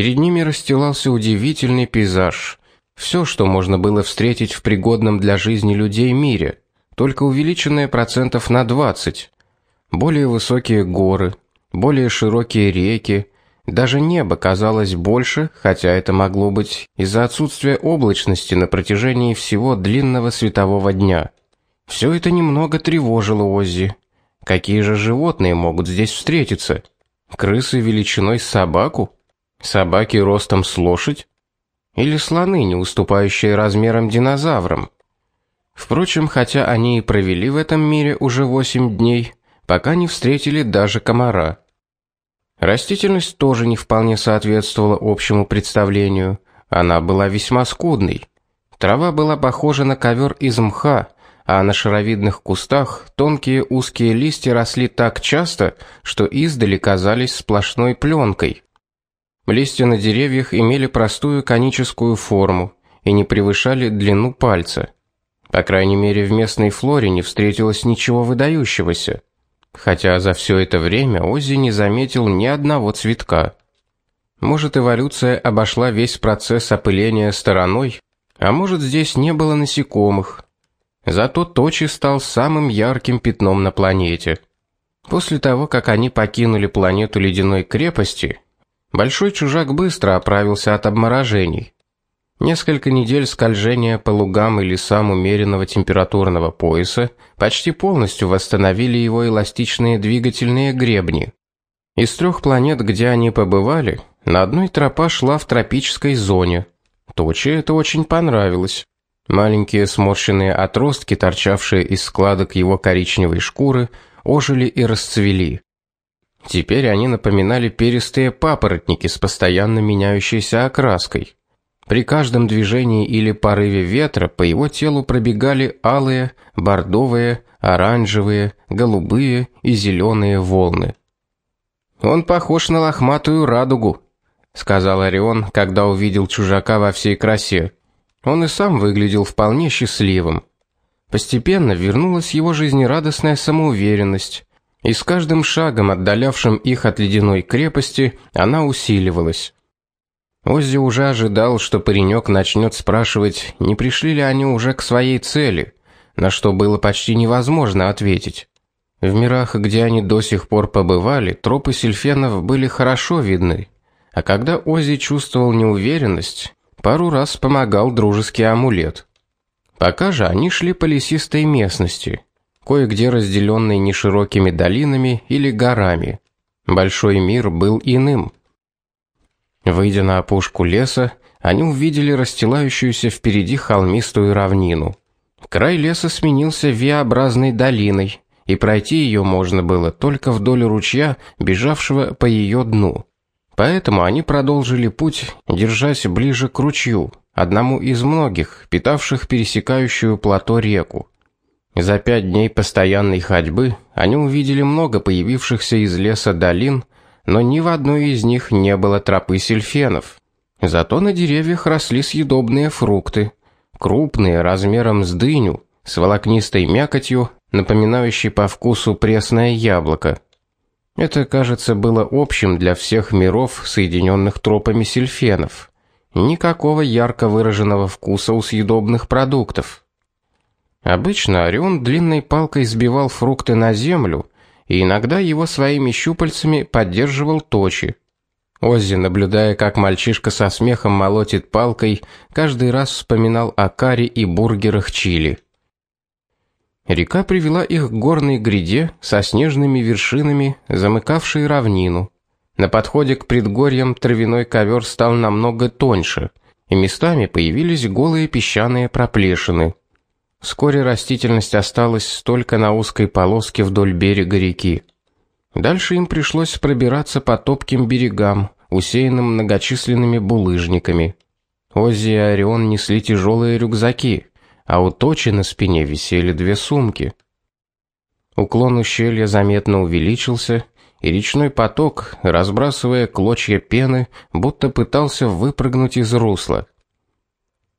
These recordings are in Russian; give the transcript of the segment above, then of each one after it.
Перед ними расстилался удивительный пейзаж. Все, что можно было встретить в пригодном для жизни людей мире, только увеличенное процентов на 20. Более высокие горы, более широкие реки, даже небо казалось больше, хотя это могло быть из-за отсутствия облачности на протяжении всего длинного светового дня. Все это немного тревожило Оззи. Какие же животные могут здесь встретиться? Крысы величиной с собаку? Собаки ростом с лошадь? Или слоны, не уступающие размерам динозаврам? Впрочем, хотя они и провели в этом мире уже восемь дней, пока не встретили даже комара. Растительность тоже не вполне соответствовала общему представлению. Она была весьма скудной. Трава была похожа на ковер из мха, а на шаровидных кустах тонкие узкие листья росли так часто, что издали казались сплошной пленкой. Листья на деревьях имели простую коническую форму и не превышали длину пальца. По крайней мере, в местной флоре не встретилось ничего выдающегося. Хотя за все это время Оззи не заметил ни одного цветка. Может, эволюция обошла весь процесс опыления стороной, а может, здесь не было насекомых. Зато Точи стал самым ярким пятном на планете. После того, как они покинули планету ледяной крепости, большой чужак быстро оправился от обморожений. Несколько недель скольжения по лугам и лесам умеренного температурного пояса почти полностью восстановили его эластичные двигательные гребни. Из трех планет, где они побывали, на одной тропа шла в тропической зоне. Точи это очень понравилось. Маленькие сморщенные отростки, торчавшие из складок его коричневой шкуры, ожили и расцвели. Теперь они напоминали перистые папоротники с постоянно меняющейся окраской. При каждом движении или порыве ветра по его телу пробегали алые, бордовые, оранжевые, голубые и зеленые волны. Он похож на лохматую радугу, сказал Орион, когда увидел чужака во всей красе. Он и сам выглядел вполне счастливым. Постепенно вернулась его жизнерадостная самоуверенность, и с каждым шагом, отдалявшим их от ледяной крепости, она усиливалась. Оззи уже ожидал, что паренек начнет спрашивать, не пришли ли они уже к своей цели, на что было почти невозможно ответить. В мирах, где они до сих пор побывали, тропы сельфенов были хорошо видны. А когда Оззи чувствовал неуверенность, Пару раз помогал дружеский амулет. Пока же они шли по лесистой местности, кое-где разделенной неширокими долинами или горами. Большой мир был иным. Выйдя на опушку леса, они увидели расстилающуюся впереди холмистую равнину. Край леса сменился V-образной долиной, и пройти ее можно было только вдоль ручья, бежавшего по ее дну. Поэтому они продолжили путь, держась ближе к ручью, одному из многих, питавших пересекающую плато реку. За пять дней постоянной ходьбы они увидели много появившихся из леса долин, но ни в одной из них не было тропы сельфенов. Зато на деревьях росли съедобные фрукты, крупные, размером с дыню, с волокнистой мякотью, напоминающей по вкусу пресное яблоко. Это, кажется, было общим для всех миров, соединенных тропами сельфенов. Никакого ярко выраженного вкуса у съедобных продуктов. Обычно Орион длинной палкой сбивал фрукты на землю, и иногда его своими щупальцами поддерживал Точи. Оззи, наблюдая, как мальчишка со смехом молотит палкой, каждый раз вспоминал о карри и бургерах чили. Река привела их к горной гряде со снежными вершинами, замыкавшей равнину. На подходе к предгорьям травяной ковер стал намного тоньше, и местами появились голые песчаные проплешины. Вскоре растительность осталась только на узкой полоске вдоль берега реки. Дальше им пришлось пробираться по топким берегам, усеянным многочисленными булыжниками. Оззи и Орион несли тяжелые рюкзаки, а у Точи на спине висели две сумки. Уклон ущелья заметно увеличился, и речной поток, разбрасывая клочья пены, будто пытался выпрыгнуть из русла.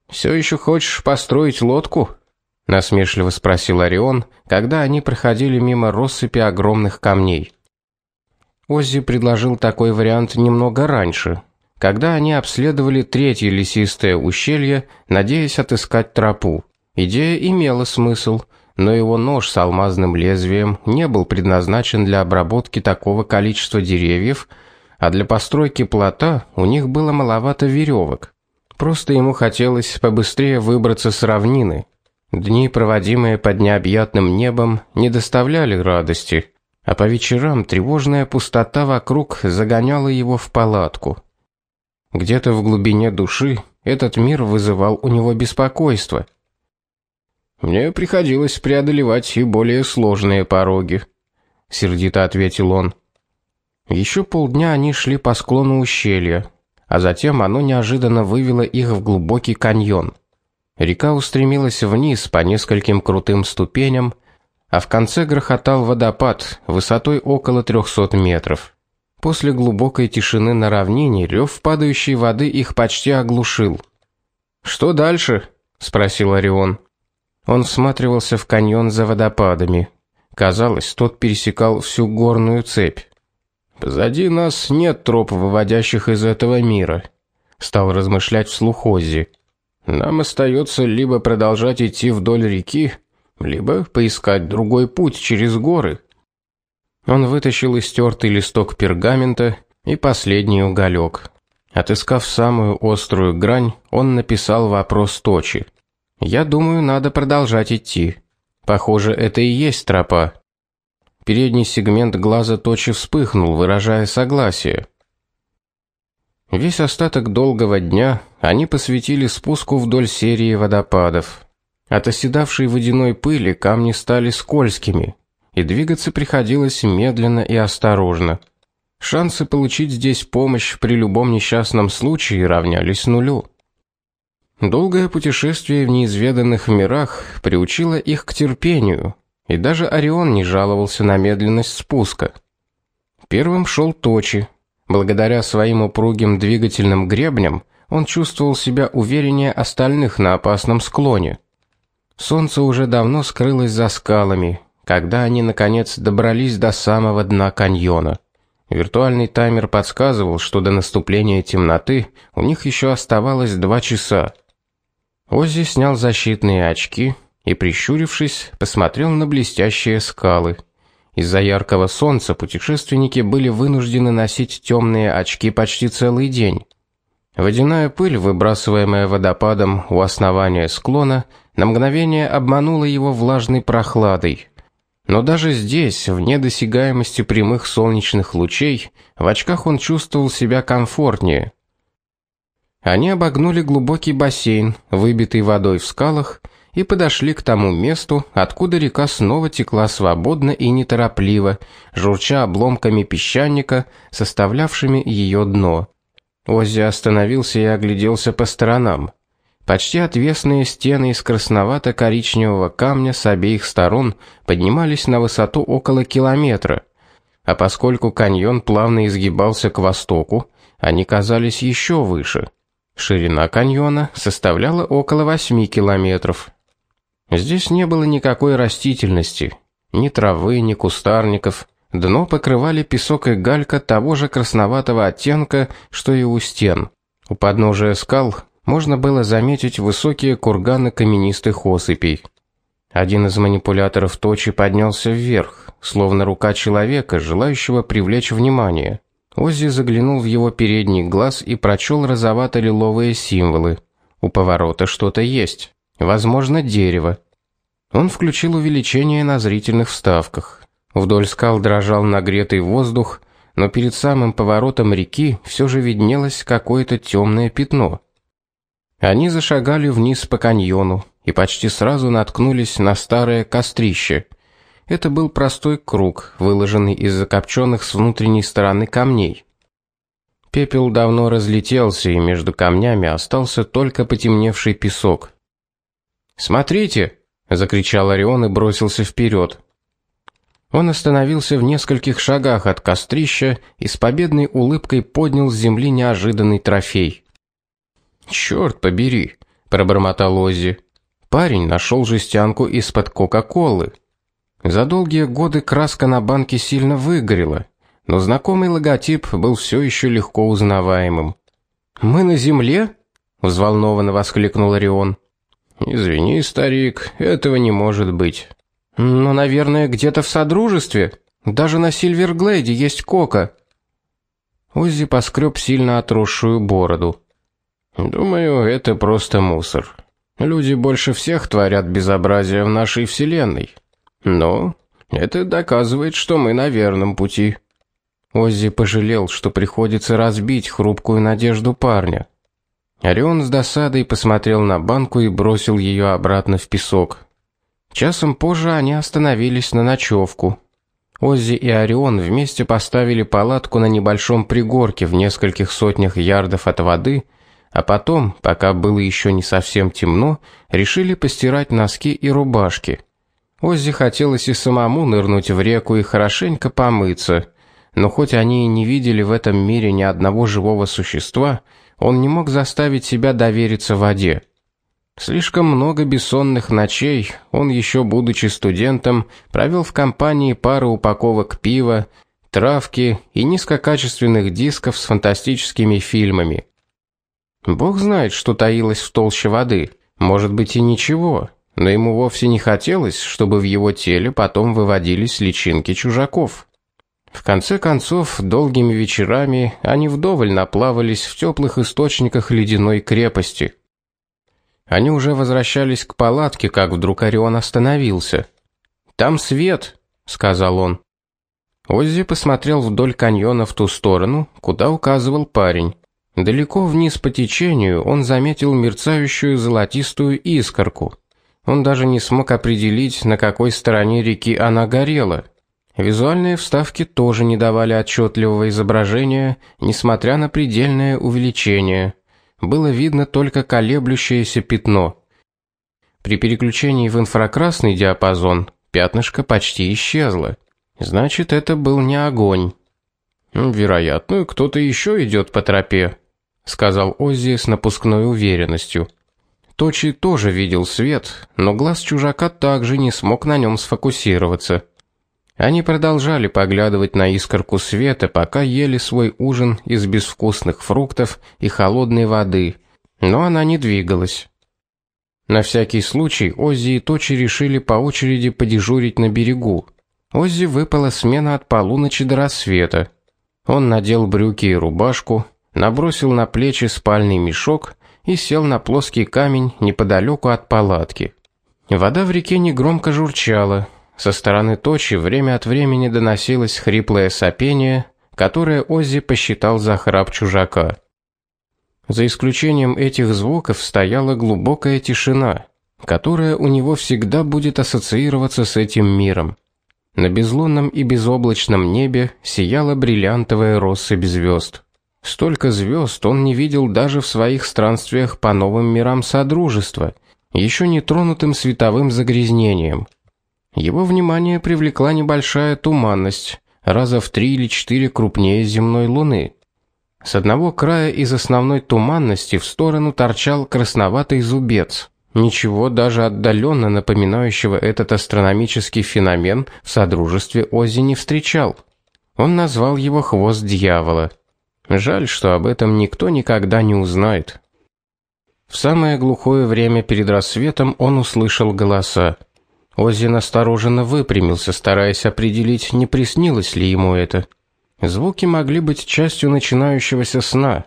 Все еще хочешь построить лодку? Насмешливо спросил Орион, когда они проходили мимо россыпи огромных камней. Оззи предложил такой вариант немного раньше. когда они обследовали третье лесистое ущелье, надеясь отыскать тропу. Идея имела смысл, но его нож с алмазным лезвием не был предназначен для обработки такого количества деревьев, а для постройки плота у них было маловато веревок. Просто ему хотелось побыстрее выбраться с равнины. Дни, проводимые под необъятным небом, не доставляли радости, а по вечерам тревожная пустота вокруг загоняла его в палатку. Где-то в глубине души этот мир вызывал у него беспокойство. Мне приходилось преодолевать и более сложные пороги, сердито ответил он. Еще полдня они шли по склону ущелья, а затем оно неожиданно вывело их в глубокий каньон. Река устремилась вниз по нескольким крутым ступеням, а в конце грохотал водопад высотой около 300 метров. После глубокой тишины на равнине рев падающей воды их почти оглушил. "Что дальше?" спросил Орион. Он всматривался в каньон за водопадами. Казалось, тот пересекал всю горную цепь. Позади нас нет троп, выводящих из этого мира, стал размышлять вслух Оззи. Нам остается либо продолжать идти вдоль реки, либо поискать другой путь через горы. Он вытащил истертый листок пергамента и последний уголек. Отыскав самую острую грань, он написал вопрос Точи. Я думаю, надо продолжать идти. Похоже, это и есть тропа. Передний сегмент глаза Точи вспыхнул, выражая согласие. Весь остаток долгого дня они посвятили спуску вдоль серии водопадов. От оседавшей водяной пыли камни стали скользкими, и двигаться приходилось медленно и осторожно. Шансы получить здесь помощь при любом несчастном случае равнялись нулю. Долгое путешествие в неизведанных мирах приучило их к терпению, и даже Орион не жаловался на медленность спуска. Первым шел Точи. Благодаря своим упругим двигательным гребням он чувствовал себя увереннее остальных на опасном склоне. Солнце уже давно скрылось за скалами, когда они наконец добрались до самого дна каньона. Виртуальный таймер подсказывал, что до наступления темноты у них еще оставалось два часа. Оззи снял защитные очки и, прищурившись, посмотрел на блестящие скалы. Из-за яркого солнца путешественники были вынуждены носить темные очки почти целый день. Водяная пыль, выбрасываемая водопадом у основания склона, на мгновение обманула его влажной прохладой, но даже здесь, в недосягаемости прямых солнечных лучей, в очках он чувствовал себя комфортнее. Они обогнули глубокий бассейн, выбитый водой в скалах, и подошли к тому месту, откуда река снова текла свободно и неторопливо, журча обломками песчаника, составлявшими ее дно. Оззи остановился и огляделся по сторонам. Почти отвесные стены из красновато-коричневого камня с обеих сторон поднимались на высоту около километра, а поскольку каньон плавно изгибался к востоку, они казались еще выше. Ширина каньона составляла около 8 километров. Здесь не было никакой растительности, ни травы, ни кустарников. Дно покрывали песок и галька того же красноватого оттенка, что и у стен. У подножия скал можно было заметить высокие курганы каменистых осыпей. Один из манипуляторов точи поднялся вверх, словно рука человека, желающего привлечь внимание. Оззи заглянул в его передний глаз и прочел розовато-лиловые символы. У поворота что-то есть, возможно, дерево. Он включил увеличение на зрительных вставках. Вдоль скал дрожал нагретый воздух, но перед самым поворотом реки все же виднелось какое-то темное пятно. Они зашагали вниз по каньону и почти сразу наткнулись на старое кострище. Это был простой круг, выложенный из закопченных с внутренней стороны камней. Пепел давно разлетелся, и между камнями остался только потемневший песок. "Смотрите!" закричал Орион и бросился вперед. Он остановился в нескольких шагах от кострища и с победной улыбкой поднял с земли неожиданный трофей. Черт побери, пробормотал Оззи. Парень нашел жестянку из-под Кока-Колы. За долгие годы краска на банке сильно выгорела, но знакомый логотип был все еще легко узнаваемым. Мы на земле? взволнованно воскликнул Орион. Извини, старик, этого не может быть. Но, наверное, где-то в содружестве. Даже на Сильверглейде есть кока. Оззи поскреб сильно отросшую бороду. Думаю, это просто мусор. Люди больше всех творят безобразие в нашей вселенной. Но это доказывает, что мы на верном пути. Оззи пожалел, что приходится разбить хрупкую надежду парня. Орион с досадой посмотрел на банку и бросил ее обратно в песок. Часом позже они остановились на ночевку. Оззи и Орион вместе поставили палатку на небольшом пригорке в нескольких сотнях ярдов от воды, а потом, пока было еще не совсем темно, решили постирать носки и рубашки. Оззи хотелось и самому нырнуть в реку и хорошенько помыться, но хоть они и не видели в этом мире ни одного живого существа, он не мог заставить себя довериться воде. Слишком много бессонных ночей он еще будучи студентом провел в компании пары упаковок пива, травки и низкокачественных дисков с фантастическими фильмами. Бог знает, что таилось в толще воды. Может быть и ничего, но ему вовсе не хотелось, чтобы в его теле потом выводились личинки чужаков. В конце концов, долгими вечерами они вдоволь наплавались в теплых источниках ледяной крепости. Они уже возвращались к палатке, как вдруг Орион остановился. "Там свет", сказал он. Оззи посмотрел вдоль каньона в ту сторону, куда указывал парень. Далеко вниз по течению он заметил мерцающую золотистую искорку. Он даже не смог определить, на какой стороне реки она горела. Визуальные вставки тоже не давали отчетливого изображения, несмотря на предельное увеличение было видно только колеблющееся пятно. При переключении в инфракрасный диапазон пятнышко почти исчезло. Значит, это был не огонь. Вероятно, кто-то еще идет по тропе, сказал Оззи с напускной уверенностью. Точи тоже видел свет, но глаз чужака также не смог на нем сфокусироваться. Они продолжали поглядывать на искорку света, пока ели свой ужин из безвкусных фруктов и холодной воды, но она не двигалась. На всякий случай Оззи и Точи решили по очереди подежурить на берегу. Оззи выпала смена от полуночи до рассвета. Он надел брюки и рубашку, набросил на плечи спальный мешок и сел на плоский камень неподалеку от палатки. Вода в реке негромко журчала, со стороны точи время от времени доносилось хриплое сопение, которое Оззи посчитал за храп чужака. За исключением этих звуков стояла глубокая тишина, которая у него всегда будет ассоциироваться с этим миром. На безлунном и безоблачном небе сияла бриллиантовая россыпь звезд. Столько звезд он не видел даже в своих странствиях по новым мирам содружества, еще не тронутым световым загрязнением. Его внимание привлекла небольшая туманность, раза в три или четыре крупнее земной луны. С одного края из основной туманности в сторону торчал красноватый зубец. Ничего даже отдаленно напоминающего этот астрономический феномен в содружестве Ози не встречал. Он назвал его хвост дьявола. Жаль, что об этом никто никогда не узнает. В самое глухое время перед рассветом он услышал голоса. Оззи настороженно выпрямился, стараясь определить, не приснилось ли ему это. Звуки могли быть частью начинающегося сна,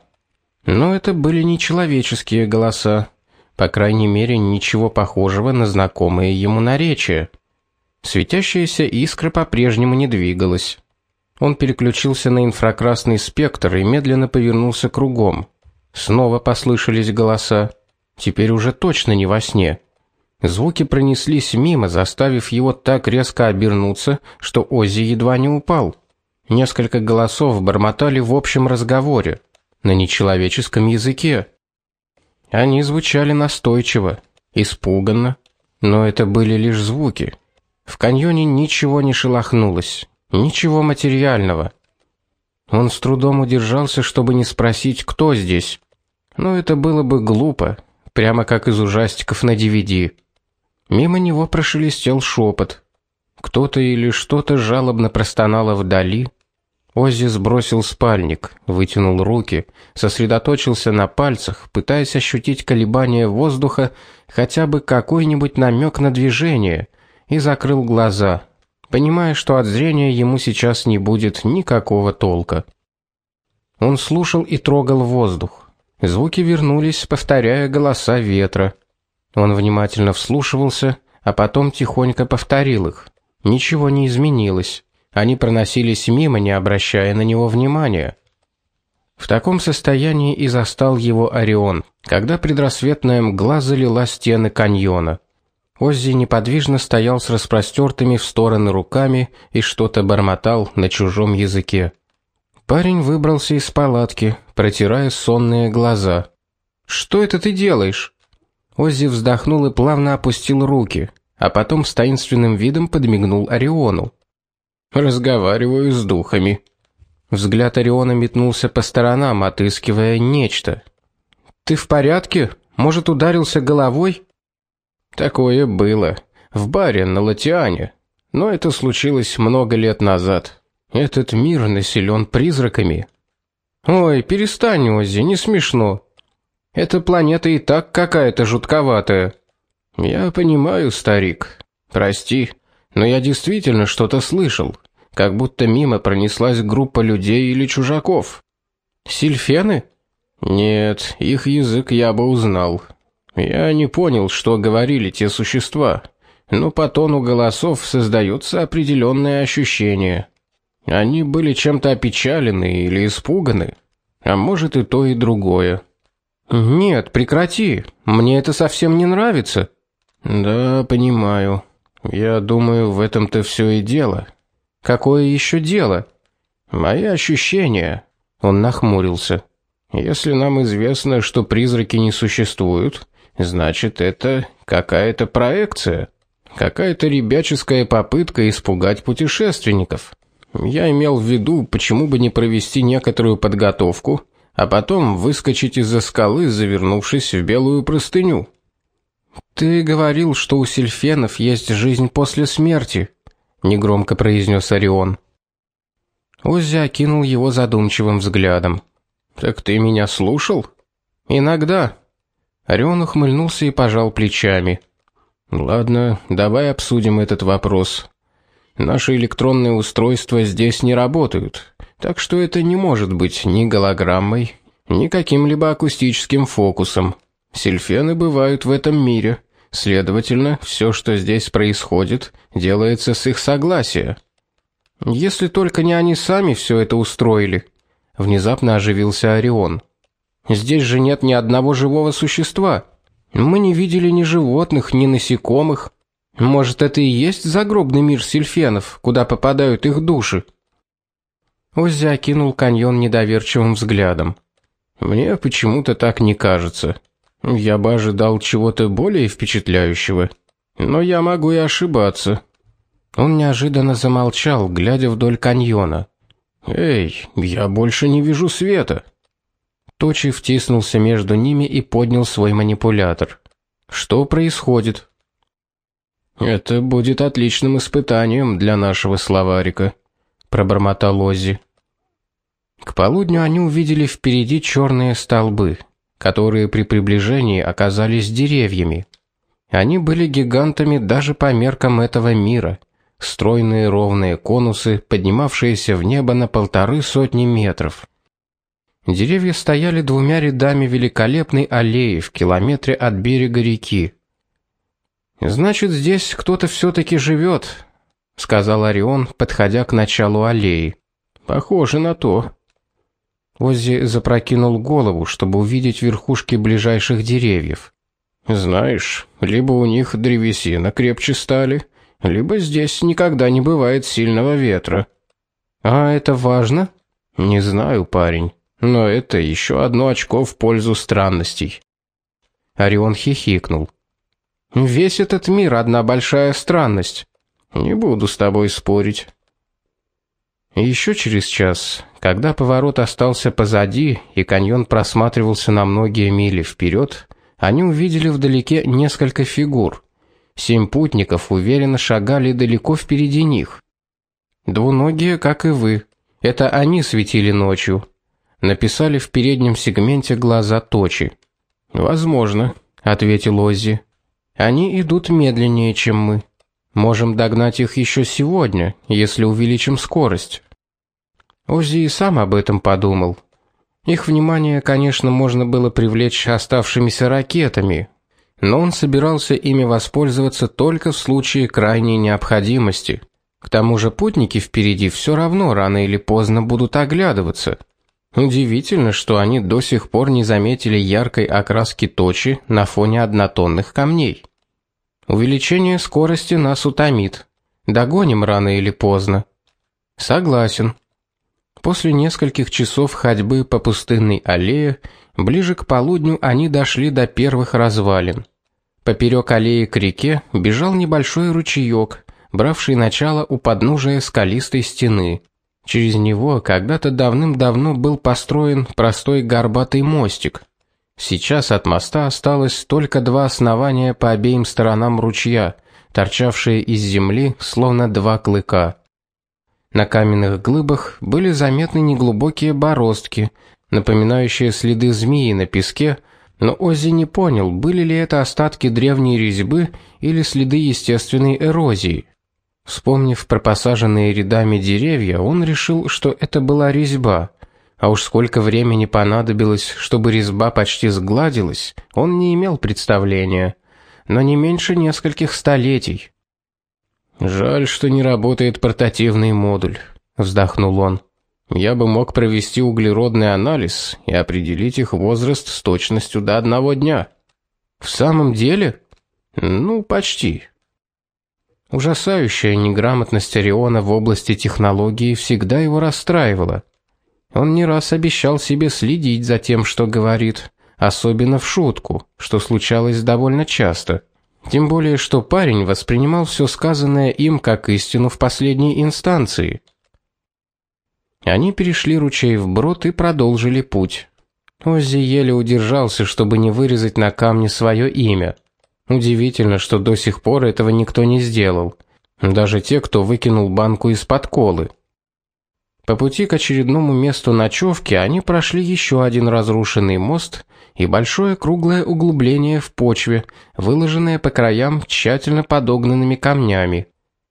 но это были не человеческие голоса, по крайней мере, ничего похожего на знакомые ему наречия. Светящаяся искра по-прежнему не двигалась. Он переключился на инфракрасный спектр и медленно повернулся кругом. Снова послышались голоса. Теперь уже точно не во сне. Звуки пронеслись мимо, заставив его так резко обернуться, что Оззи едва не упал. Несколько голосов бормотали в общем разговоре на нечеловеческом языке. Они звучали настойчиво, испуганно, но это были лишь звуки. В каньоне ничего не шелохнулось, ничего материального. Он с трудом удержался, чтобы не спросить, кто здесь. Но это было бы глупо, прямо как из ужастиков на DVD. Мимо него прошелестел шепот. Кто-то или что-то жалобно простонало вдали. Оззи сбросил спальник, вытянул руки, сосредоточился на пальцах, пытаясь ощутить колебания воздуха, хотя бы какой-нибудь намек на движение, и закрыл глаза, понимая, что от зрения ему сейчас не будет никакого толка. Он слушал и трогал воздух. Звуки вернулись, повторяя голоса ветра. Он внимательно вслушивался, а потом тихонько повторил их. Ничего не изменилось. Они проносились мимо, не обращая на него внимания. В таком состоянии и застал его Орион, когда предрассветная мгла залила стены каньона. Оззи неподвижно стоял с распростертыми в стороны руками и что-то бормотал на чужом языке. Парень выбрался из палатки, протирая сонные глаза. "Что это ты делаешь?" Оззи вздохнул и плавно опустил руки, а потом с таинственным видом подмигнул Ориону. Разговариваю с духами. Взгляд Ориона метнулся по сторонам, отыскивая нечто. Ты в порядке? Может, ударился головой? Такое было в баре на Латиане, но это случилось много лет назад. Этот мир населен призраками. Ой, перестань, Оззи, не смешно. Эта планета и так какая-то жутковатая. Я понимаю, старик. Прости, но я действительно что-то слышал как будто мимо пронеслась группа людей или чужаков. Сильфены? Нет, их язык я бы узнал. Я не понял, что говорили те существа, но по тону голосов создается определенное ощущение. Они были чем-то опечалены или испуганы, а может и то и другое. Нет, прекрати. Мне это совсем не нравится. Да, понимаю. Я думаю, в этом-то все и дело. Какое еще дело? Мои ощущения. Он нахмурился. Если нам известно, что призраки не существуют, значит, это какая-то проекция, какая-то ребяческая попытка испугать путешественников. Я имел в виду, почему бы не провести некоторую подготовку, а потом выскочить из-за скалы, завернувшись в белую простыню. Ты говорил, что у сельфенов есть жизнь после смерти негромко произнес Орион. Оззи окинул его задумчивым взглядом. Так ты меня слушал? Иногда. Орион ухмыльнулся и пожал плечами. Ладно, давай обсудим этот вопрос. Наши электронные устройства здесь не работают, так что это не может быть ни голограммой, ни каким-либо акустическим фокусом. Сильфены бывают в этом мире, Следовательно, все, что здесь происходит, делается с их согласия. Если только не они сами все это устроили, внезапно оживился Орион. Здесь же нет ни одного живого существа. Мы не видели ни животных, ни насекомых. Может, это и есть загробный мир сильфенов, куда попадают их души? Оззи окинул каньон недоверчивым взглядом. Мне почему-то так не кажется. Я бы ожидал чего-то более впечатляющего, но я могу и ошибаться. Он неожиданно замолчал, глядя вдоль каньона. Эй, я больше не вижу света. Точи втиснулся между ними и поднял свой манипулятор. Что происходит? Это будет отличным испытанием для нашего словарика, пробормотал Оззи. К полудню они увидели впереди черные столбы которые при приближении оказались деревьями. Они были гигантами даже по меркам этого мира. Стройные ровные конусы, поднимавшиеся в небо на полторы сотни метров. Деревья стояли двумя рядами великолепной аллеи в километре от берега реки. Значит, здесь кто-то все таки живет, сказал Орион, подходя к началу аллеи. Похоже на то. Оззи запрокинул голову, чтобы увидеть верхушки ближайших деревьев. Знаешь, либо у них древесина крепче стали, либо здесь никогда не бывает сильного ветра. А это важно? Не знаю, парень, но это еще одно очко в пользу странностей. Орион хихикнул. Весь этот мир одна большая странность. Не буду с тобой спорить. Еще через час, когда поворот остался позади и каньон просматривался на многие мили вперед, они увидели вдалеке несколько фигур. Семь путников уверенно шагали далеко впереди них. Двуногие, как и вы, Это они светили ночью. Написали в переднем сегменте глаза точи. Возможно, ответил Оззи. Они идут медленнее, чем мы. Можем догнать их еще сегодня, если увеличим скорость. Оззи и сам об этом подумал. Их внимание, конечно, можно было привлечь оставшимися ракетами, но он собирался ими воспользоваться только в случае крайней необходимости. К тому же путники впереди все равно рано или поздно будут оглядываться. Удивительно, что они до сих пор не заметили яркой окраски точи на фоне однотонных камней. Увеличение скорости нас утомит. Догоним рано или поздно. Согласен. После нескольких часов ходьбы по пустынной аллее, ближе к полудню они дошли до первых развалин. Поперек аллеи к реке бежал небольшой ручеек, бравший начало у подножия скалистой стены. Через него когда-то давным-давно был построен простой горбатый мостик. Сейчас от моста осталось только два основания по обеим сторонам ручья, торчавшие из земли словно два клыка. На каменных глыбах были заметны неглубокие бороздки, напоминающие следы змеи на песке, но Оззи не понял, были ли это остатки древней резьбы или следы естественной эрозии. Вспомнив про посаженные рядами деревья, он решил, что это была резьба. А уж сколько времени понадобилось, чтобы резьба почти сгладилась, он не имел представления, но не меньше нескольких столетий. Жаль, что не работает портативный модуль, вздохнул он. Я бы мог провести углеродный анализ и определить их возраст с точностью до одного дня. В самом деле? Ну, почти. Ужасающая неграмотность Ориона в области технологий всегда его расстраивала. Он не раз обещал себе следить за тем, что говорит, особенно в шутку, что случалось довольно часто. Тем более, что парень воспринимал все сказанное им как истину в последней инстанции. Они перешли ручей вброд и продолжили путь. Оззи еле удержался, чтобы не вырезать на камне свое имя. Удивительно, что до сих пор этого никто не сделал. Даже те, кто выкинул банку из-под колы. По пути к очередному месту ночевки они прошли еще один разрушенный мост и большое круглое углубление в почве, выложенное по краям тщательно подогнанными камнями.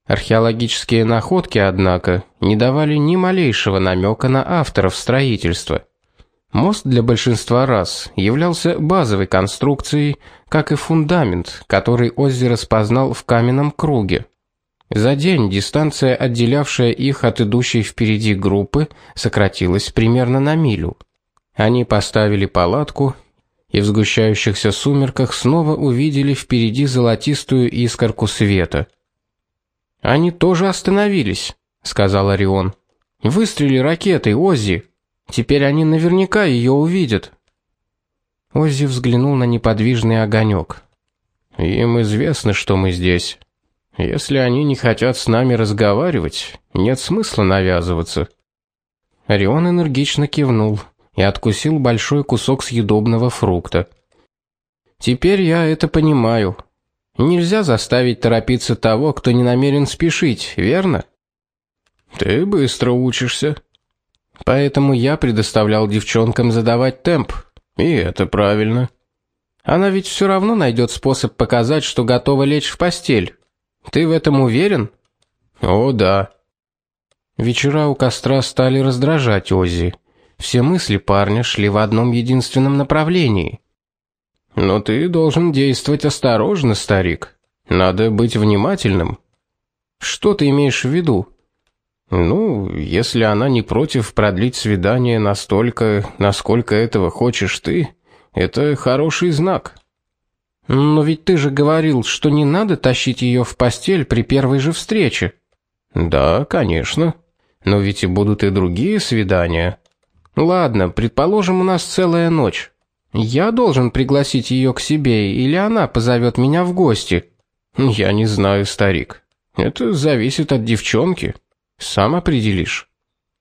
Археологические находки, однако, не давали ни малейшего намека на авторов строительства. Мост для большинства рас являлся базовой конструкцией, как и фундамент, который Оззи распознал в каменном круге. За день дистанция, отделявшая их от идущей впереди группы, сократилась примерно на милю. Они поставили палатку и в сгущающихся сумерках снова увидели впереди золотистую искорку света. Они тоже остановились, сказал Орион. Выстрели ракетой, Оззи. Теперь они наверняка ее увидят. Оззи взглянул на неподвижный огонек. Им известно, что мы здесь. Если они не хотят с нами разговаривать, нет смысла навязываться. Орион энергично кивнул и откусил большой кусок съедобного фрукта. Теперь я это понимаю. Нельзя заставить торопиться того, кто не намерен спешить, верно? Ты быстро учишься. Поэтому я предоставлял девчонкам задавать темп. И это правильно. Она ведь все равно найдет способ показать, что готова лечь в постель. Ты в этом уверен? О, да. Вечера у костра стали раздражать Оззи. Все мысли парня шли в одном единственном направлении. Но ты должен действовать осторожно, старик. Надо быть внимательным. Что ты имеешь в виду? Ну, если она не против продлить свидание настолько, насколько этого хочешь ты, это хороший знак. Но ведь ты же говорил, что не надо тащить ее в постель при первой же встрече. Да, конечно. Но ведь и будут и другие свидания. Ладно, предположим, у нас целая ночь. Я должен пригласить ее к себе или она позовет меня в гости? Я не знаю, старик. Это зависит от девчонки. Сам определишь.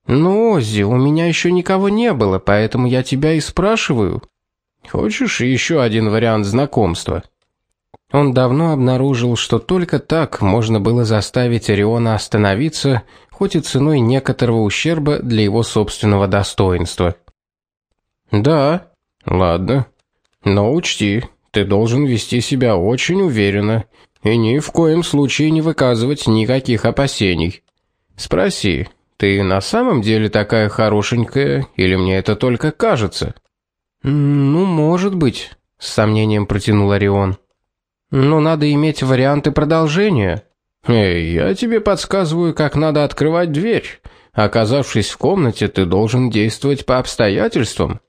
Ну, Оззи, у меня еще никого не было, поэтому я тебя и спрашиваю. Хочешь еще один вариант знакомства? Он давно обнаружил, что только так можно было заставить Ориона остановиться, хоть и ценой некоторого ущерба для его собственного достоинства. Да. Ладно. Но учти, ты должен вести себя очень уверенно и ни в коем случае не выказывать никаких опасений. Спроси: "Ты на самом деле такая хорошенькая или мне это только кажется?" Ну, может быть, с сомнением протянул Орион. Но надо иметь варианты продолжения. Эй, я тебе подсказываю, как надо открывать дверь. Оказавшись в комнате, ты должен действовать по обстоятельствам.